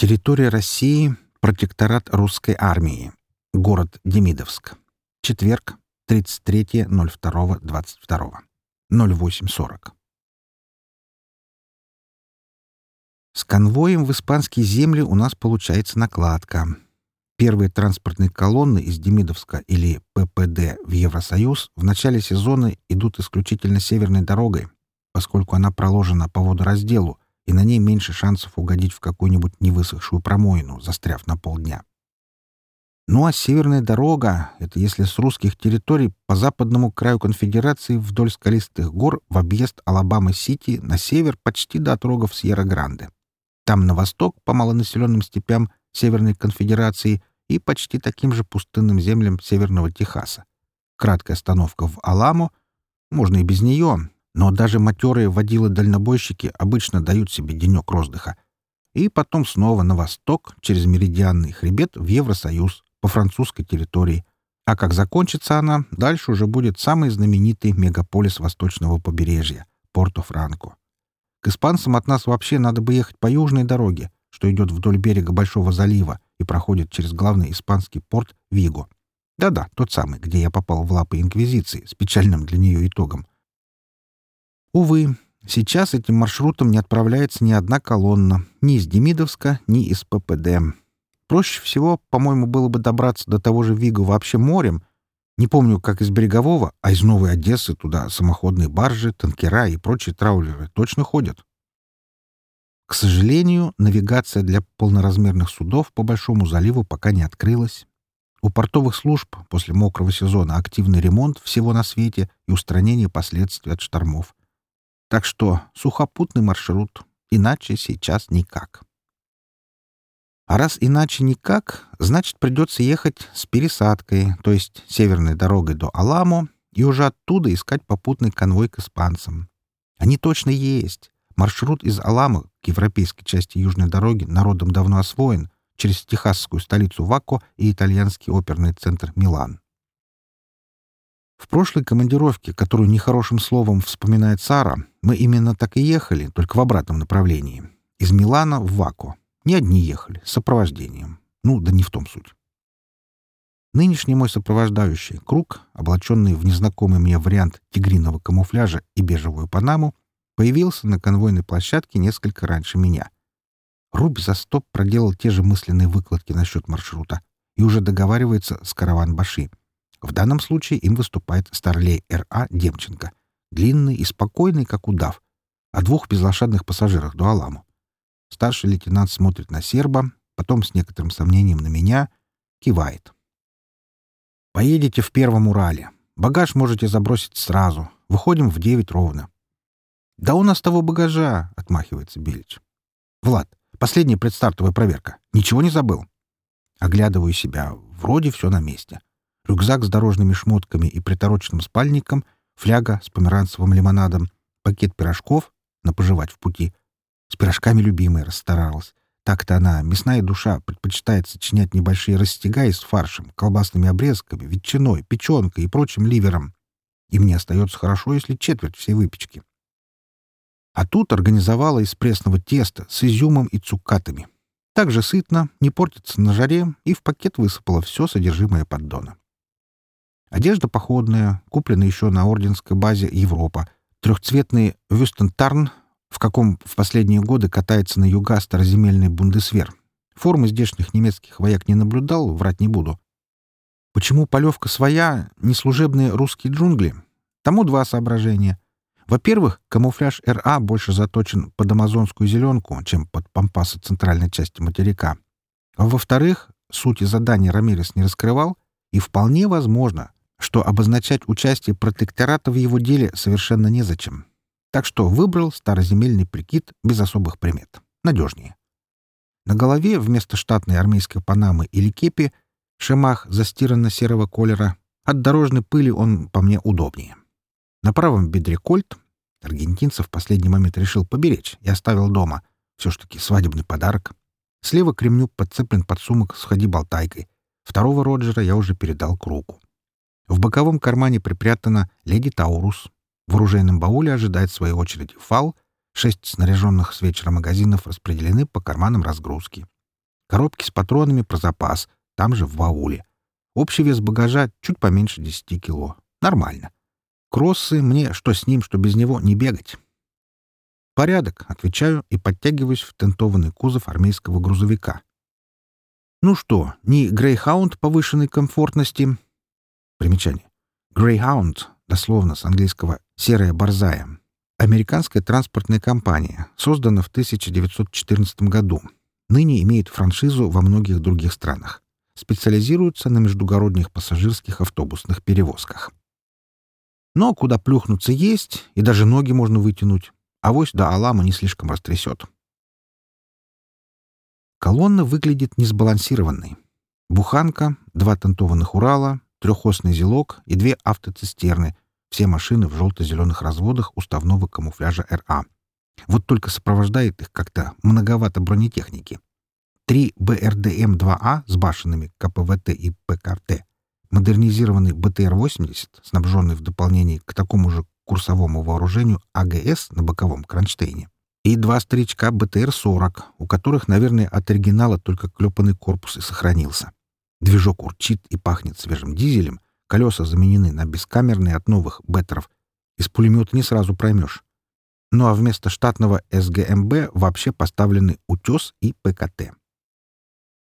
Территория России. Протекторат русской армии. Город Демидовск. Четверг, 33.02.22. 08.40. С конвоем в испанские земли у нас получается накладка. Первые транспортные колонны из Демидовска или ППД в Евросоюз в начале сезона идут исключительно северной дорогой, поскольку она проложена по водоразделу, и на ней меньше шансов угодить в какую-нибудь невысохшую промоину, застряв на полдня. Ну а северная дорога — это если с русских территорий по западному краю конфедерации вдоль скалистых гор в объезд Алабамы-Сити на север почти до отрогов Сьерра-Гранде. Там на восток по малонаселенным степям Северной конфедерации и почти таким же пустынным землям Северного Техаса. Краткая остановка в Аламо, можно и без нее, но даже матерые водилы-дальнобойщики обычно дают себе денек роздыха. И потом снова на восток, через Меридианный хребет, в Евросоюз, по французской территории. А как закончится она, дальше уже будет самый знаменитый мегаполис восточного побережья — Порто-Франко. К испанцам от нас вообще надо бы ехать по южной дороге, что идет вдоль берега Большого залива и проходит через главный испанский порт Виго. Да-да, тот самый, где я попал в лапы Инквизиции с печальным для нее итогом. Увы, сейчас этим маршрутом не отправляется ни одна колонна, ни из Демидовска, ни из ППД. Проще всего, по-моему, было бы добраться до того же Вига вообще морем. Не помню, как из Берегового, а из Новой Одессы туда самоходные баржи, танкера и прочие траулеры точно ходят. К сожалению, навигация для полноразмерных судов по Большому заливу пока не открылась. У портовых служб после мокрого сезона активный ремонт всего на свете и устранение последствий от штормов. Так что сухопутный маршрут, иначе сейчас никак. А раз иначе никак, значит придется ехать с пересадкой, то есть северной дорогой до Аламо, и уже оттуда искать попутный конвой к испанцам. Они точно есть. Маршрут из Аламо к европейской части южной дороги народом давно освоен, через техасскую столицу Вако и итальянский оперный центр Милан. В прошлой командировке, которую нехорошим словом вспоминает Сара, мы именно так и ехали, только в обратном направлении. Из Милана в Вако. Не одни ехали, с сопровождением. Ну, да не в том суть. Нынешний мой сопровождающий, круг, облаченный в незнакомый мне вариант тигриного камуфляжа и бежевую панаму, появился на конвойной площадке несколько раньше меня. Рубь за стоп проделал те же мысленные выкладки насчет маршрута и уже договаривается с караван-баши — в данном случае им выступает старлей Р.А. Демченко, длинный и спокойный, как удав, о двух безлошадных пассажирах до Аламу. Старший лейтенант смотрит на серба, потом с некоторым сомнением на меня, кивает. «Поедете в первом Урале. Багаж можете забросить сразу. Выходим в девять ровно». «Да у нас того багажа!» — отмахивается Белич. «Влад, последняя предстартовая проверка. Ничего не забыл?» Оглядываю себя. Вроде все на месте рюкзак с дорожными шмотками и притороченным спальником, фляга с померанцевым лимонадом, пакет пирожков на пожевать в пути. С пирожками любимая расстаралась. Так-то она, мясная душа, предпочитает сочинять небольшие растягаи с фаршем, колбасными обрезками, ветчиной, печенкой и прочим ливером. И мне остается хорошо, если четверть всей выпечки. А тут организовала из пресного теста с изюмом и цукатами. Также сытно, не портится на жаре, и в пакет высыпала все содержимое поддона. Одежда походная, куплена еще на орденской базе «Европа». Трехцветный «Вюстентарн», в каком в последние годы катается на юга староземельный бундесвер. Формы здешних немецких вояк не наблюдал, врать не буду. Почему полевка своя, не служебные русские джунгли? Тому два соображения. Во-первых, камуфляж РА больше заточен под амазонскую зеленку, чем под пампасы центральной части материка. А во-вторых, сути задания Рамирес не раскрывал, и вполне возможно, что обозначать участие протектората в его деле совершенно незачем. Так что выбрал староземельный прикид без особых примет. Надежнее. На голове вместо штатной армейской панамы или кепи шемах застиранно-серого колера. От дорожной пыли он по мне удобнее. На правом бедре кольт. Аргентинцев в последний момент решил поберечь и оставил дома. Все ж таки свадебный подарок. Слева к ремню подцеплен подсумок с ходи-болтайкой. Второго Роджера я уже передал кругу. В боковом кармане припрятана леди Таурус. В оружейном бауле ожидает своей очереди фал. Шесть снаряженных с вечера магазинов распределены по карманам разгрузки. Коробки с патронами про запас, там же в бауле. Общий вес багажа чуть поменьше 10 кило. Нормально. Кроссы мне, что с ним, что без него, не бегать. «Порядок», — отвечаю и подтягиваюсь в тентованный кузов армейского грузовика. Ну что, не Грейхаунд повышенной комфортности? Примечание. Greyhound, дословно с английского «серая борзая». Американская транспортная компания, создана в 1914 году. Ныне имеет франшизу во многих других странах. Специализируется на междугородних пассажирских автобусных перевозках. Но куда плюхнуться есть, и даже ноги можно вытянуть. Авось до Алама не слишком растрясет. Колонна выглядит несбалансированной. Буханка, два тантованных Урала, трехосный зелок и две автоцистерны. Все машины в желто-зеленых разводах уставного камуфляжа РА. Вот только сопровождает их как-то многовато бронетехники. Три БРДМ-2А с башенными КПВТ и ПКТ, модернизированный БТР-80, снабженный в дополнение к такому же курсовому вооружению АГС на боковом кронштейне, и два старичка БТР-40, у которых, наверное, от оригинала только клепанный корпус и сохранился. Движок урчит и пахнет свежим дизелем, колеса заменены на бескамерные от новых беттеров. Из пулемета не сразу проймешь. Ну а вместо штатного СГМБ вообще поставлены утес и ПКТ.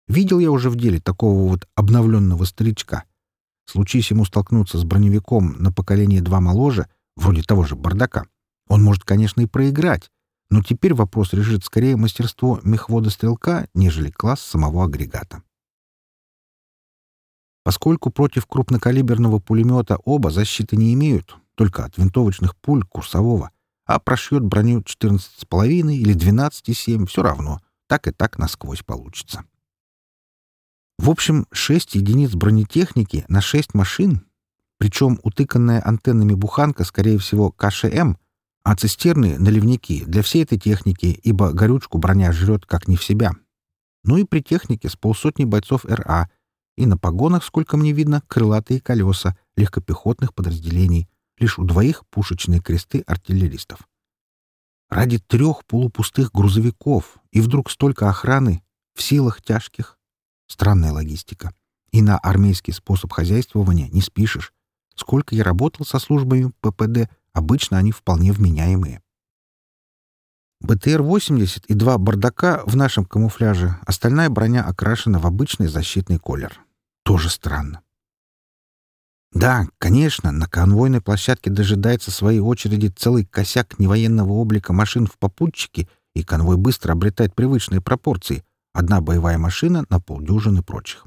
Видел я уже в деле такого вот обновленного старичка. Случись ему столкнуться с броневиком на поколение два моложе, вроде того же бардака, он может, конечно, и проиграть, но теперь вопрос решит скорее мастерство мехвода-стрелка, нежели класс самого агрегата. Поскольку против крупнокалиберного пулемета оба защиты не имеют, только от винтовочных пуль курсового, а прошьет броню 14,5 или 12,7, все равно, так и так насквозь получится. В общем, 6 единиц бронетехники на 6 машин, причем утыканная антеннами буханка, скорее всего, КШМ, а цистерны — наливники для всей этой техники, ибо горючку броня жрет как не в себя. Ну и при технике с полсотни бойцов РА, и на погонах, сколько мне видно, крылатые колеса легкопехотных подразделений, лишь у двоих пушечные кресты артиллеристов. Ради трех полупустых грузовиков и вдруг столько охраны в силах тяжких. Странная логистика. И на армейский способ хозяйствования не спишешь. Сколько я работал со службами ППД — Обычно они вполне вменяемые. БТР-80 и два бардака в нашем камуфляже, остальная броня окрашена в обычный защитный колер. Тоже странно. Да, конечно, на конвойной площадке дожидается своей очереди целый косяк невоенного облика машин в попутчике, и конвой быстро обретает привычные пропорции. Одна боевая машина на полдюжины прочих.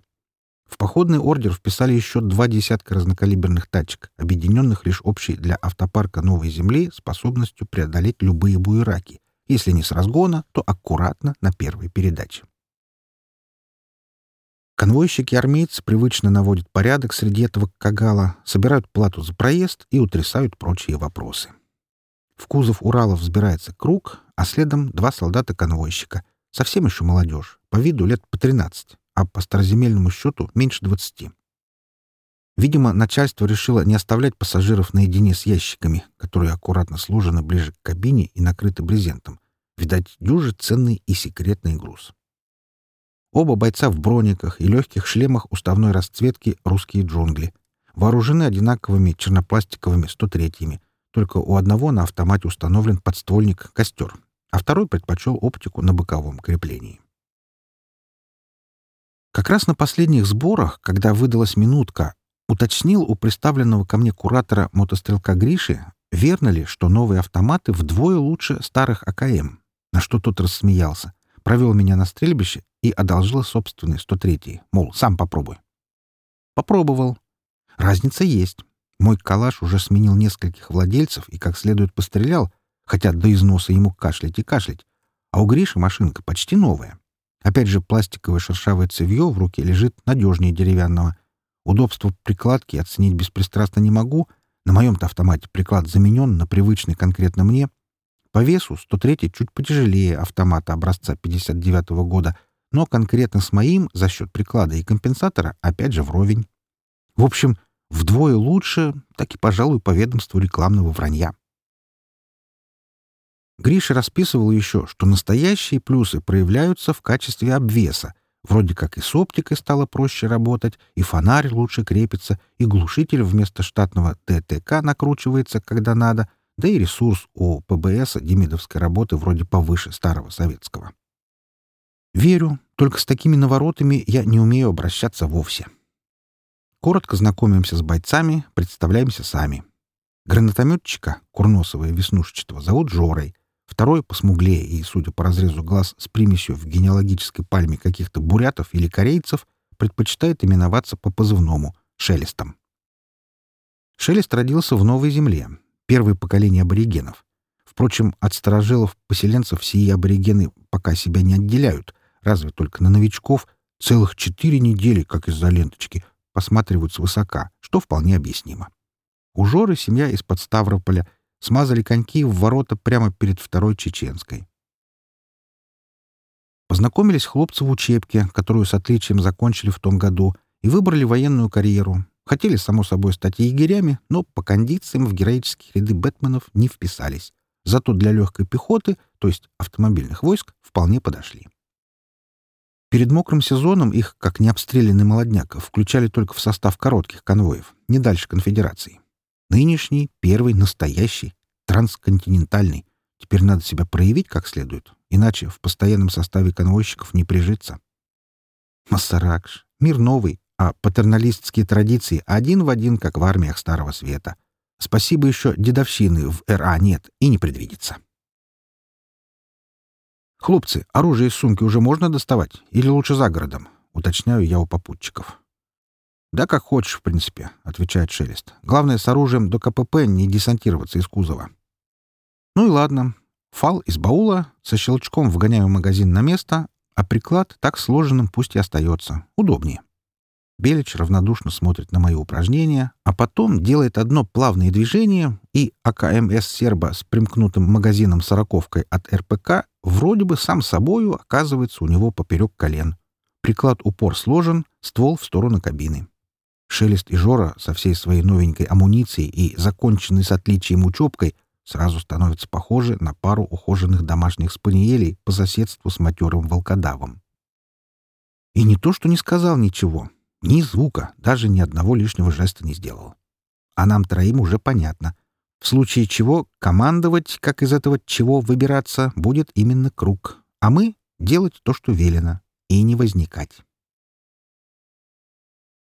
В походный ордер вписали еще два десятка разнокалиберных тачек, объединенных лишь общей для автопарка Новой Земли способностью преодолеть любые буераки, если не с разгона, то аккуратно на первой передаче. Конвойщики-армейцы привычно наводят порядок среди этого кагала, собирают плату за проезд и утрясают прочие вопросы. В кузов Урала взбирается круг, а следом два солдата-конвойщика. Совсем еще молодежь, по виду лет по тринадцать а по староземельному счету меньше двадцати. Видимо, начальство решило не оставлять пассажиров наедине с ящиками, которые аккуратно сложены ближе к кабине и накрыты брезентом. Видать, дюжи ценный и секретный груз. Оба бойца в брониках и легких шлемах уставной расцветки «Русские джунгли». Вооружены одинаковыми чернопластиковыми 103-ми, только у одного на автомате установлен подствольник «Костер», а второй предпочел оптику на боковом креплении. Как раз на последних сборах, когда выдалась минутка, уточнил у представленного ко мне куратора мотострелка Гриши, верно ли, что новые автоматы вдвое лучше старых АКМ, на что тот рассмеялся, провел меня на стрельбище и одолжил собственный 103-й, мол, сам попробуй. Попробовал. Разница есть. Мой калаш уже сменил нескольких владельцев и как следует пострелял, хотя до износа ему кашлять и кашлять, а у Гриши машинка почти новая. Опять же, пластиковое шершавое цевье в руке лежит надежнее деревянного. Удобство прикладки оценить беспристрастно не могу. На моем-то автомате приклад заменен на привычный конкретно мне. По весу 103 чуть потяжелее автомата образца 59 -го года, но конкретно с моим за счет приклада и компенсатора опять же вровень. В общем, вдвое лучше, так и, пожалуй, по ведомству рекламного вранья. Гриша расписывал еще, что настоящие плюсы проявляются в качестве обвеса, Вроде как и с оптикой стало проще работать, и фонарь лучше крепится, и глушитель вместо штатного ТТК накручивается, когда надо, да и ресурс у ПБС демидовской работы вроде повыше старого советского. Верю, только с такими наворотами я не умею обращаться вовсе. Коротко знакомимся с бойцами, представляемся сами. Гранатометчика, курносого и веснушчатого, зовут Жорой — Второй посмуглее и, судя по разрезу глаз, с примесью в генеалогической пальме каких-то бурятов или корейцев, предпочитает именоваться по позывному — Шелестом. Шелест родился в Новой Земле, первое поколение аборигенов. Впрочем, от старожилов-поселенцев сии аборигены пока себя не отделяют, разве только на новичков целых четыре недели, как из-за ленточки, посматривают свысока, что вполне объяснимо. У Жоры семья из-под Ставрополя — смазали коньки в ворота прямо перед второй чеченской. Познакомились хлопцы в учебке, которую с отличием закончили в том году, и выбрали военную карьеру. Хотели, само собой, стать егерями, но по кондициям в героические ряды бэтменов не вписались. Зато для легкой пехоты, то есть автомобильных войск, вполне подошли. Перед мокрым сезоном их, как необстрелянный молодняк, включали только в состав коротких конвоев, не дальше конфедерации. Нынешний, первый, настоящий, трансконтинентальный. Теперь надо себя проявить как следует, иначе в постоянном составе конвойщиков не прижиться. Массаракш. Мир новый, а патерналистские традиции один в один, как в армиях Старого Света. Спасибо еще дедовщины в РА нет и не предвидится. «Хлопцы, оружие из сумки уже можно доставать? Или лучше за городом?» — уточняю я у попутчиков. «Да как хочешь, в принципе», — отвечает Шелест. «Главное, с оружием до КПП не десантироваться из кузова». «Ну и ладно. Фал из баула, со щелчком вгоняю магазин на место, а приклад так сложенным пусть и остается. Удобнее». Белич равнодушно смотрит на мои упражнения, а потом делает одно плавное движение, и АКМС «Серба» с примкнутым магазином сороковкой от РПК вроде бы сам собою оказывается у него поперек колен. Приклад упор сложен, ствол в сторону кабины. Шелест и Жора со всей своей новенькой амуницией и законченной с отличием учебкой сразу становятся похожи на пару ухоженных домашних спаниелей по соседству с матерым волкодавом. И не то, что не сказал ничего, ни звука, даже ни одного лишнего жеста не сделал. А нам троим уже понятно. В случае чего командовать, как из этого чего выбираться, будет именно круг, а мы — делать то, что велено, и не возникать.